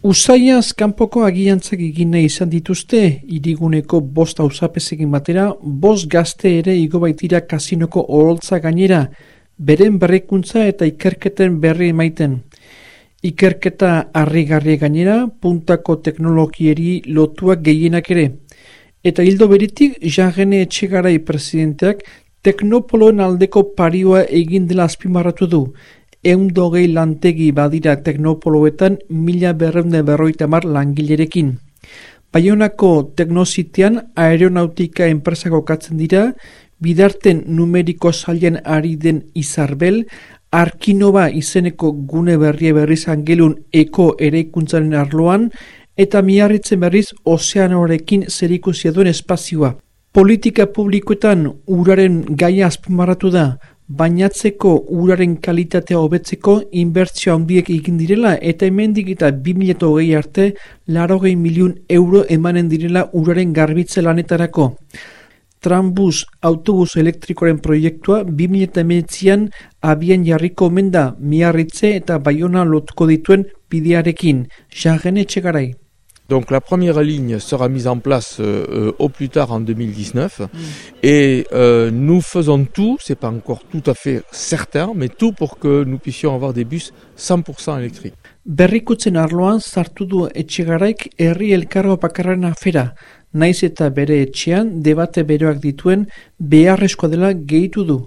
Usaiaz kanpoko agiantzak egin izan dituzte, iriguneko bost hausapezekin batera, bost gazte ere igo baitira kasinoko oholtza gainera, beren berrikuntza eta ikerketen berri emaiten. Ikerketa harri gainera, puntako teknologieri lotuak gehienak ere. Eta hildo beritik, jangene etxegarai presidenteak, teknopoloen aldeko parioa egin dela azpimarratu du, eundogei lantegi badira teknopoloetan mila berreunde berroita mar langilerekin. Baionako teknozitean aeronautika enpresako katzen dira, bidarten numeriko zailen ari den izarbel, Arkinoba izeneko gune berria berriz angelun eko ereikuntzaren arloan, eta miarritzen berriz ozeanorekin zerikusia duen espazioa. Politika publikoetan uraren gaia azpimarratu da, bainatzeko uraren kalitatea hobetzeko inbertsio handiek egin direla eta hemendik eta 2020 arte larogei miliun euro emanen direla uraren garbitze lanetarako. Trambus autobus elektrikoren proiektua 2019an abian jarriko omen da miarritze eta baiona lotuko dituen bidearekin. Jaren etxegarai. Donc la première ligne sera mise en place euh, euh, au plus tard en 2019 mm. et euh, nous faisons tout, c'est pas encore tout à fait certain, mais tout pour que nous puissions avoir des bus 100% électriques. Berrikutzen arloan sartu du etxegaraik herri elkargo bakarren afera, naiz eta bere etxean debate beroak dituen beharrezko dela gehitu du.